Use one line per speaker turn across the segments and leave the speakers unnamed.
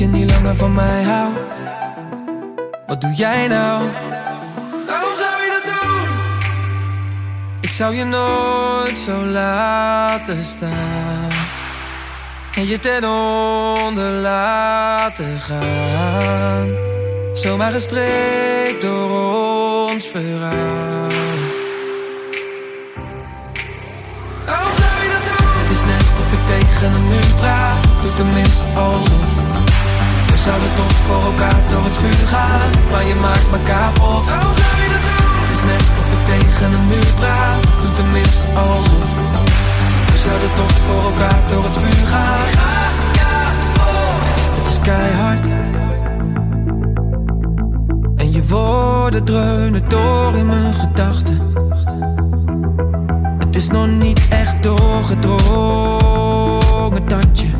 Je niet langer van mij houdt. Wat doe jij nou? Waarom zou je dat doen? Ik zou je nooit zo laten staan. En je ten onder laten gaan. Zomaar gestreekt door ons verhaal. Waarom zou je dat doen? Het is net of ik tegen een muur praat. Doe tenminste alsof. Zouden toch voor elkaar door het vuur gaan. Maar je maakt me kapot. Waarom zou je dat doen? Het is net of ik tegen een muur praat. Doe tenminste alsof. We zouden toch voor elkaar door het vuur gaan. Het is keihard. En je woorden dreunen door in mijn gedachten. Het is nog niet echt doorgedrongen dat je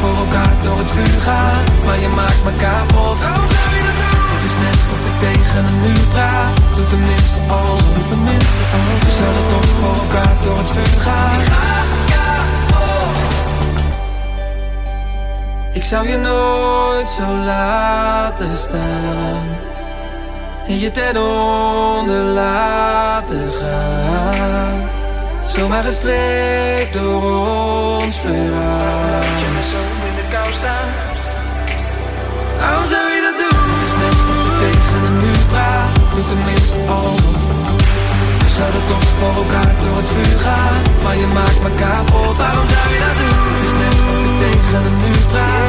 voor elkaar door het vuur gaan. Maar je maakt me kapot. Het is net of ik tegen een muur praat. Doe tenminste alsof. Doe tenminste alsof. We zouden toch voor elkaar door het vuur gaan. Ik zou je nooit zo laten staan. En je ten onder laten gaan. Zomaar gestreept door ons verhaal. Laat je me zo in de kou staan. Waarom zou je dat doen? Het is net of ik tegen een muur praat. Doe tenminste alsof. We zouden toch voor elkaar door het vuur gaan. Maar je maakt me kapot. Waarom zou je dat doen? Het is net of ik tegen een muur praat.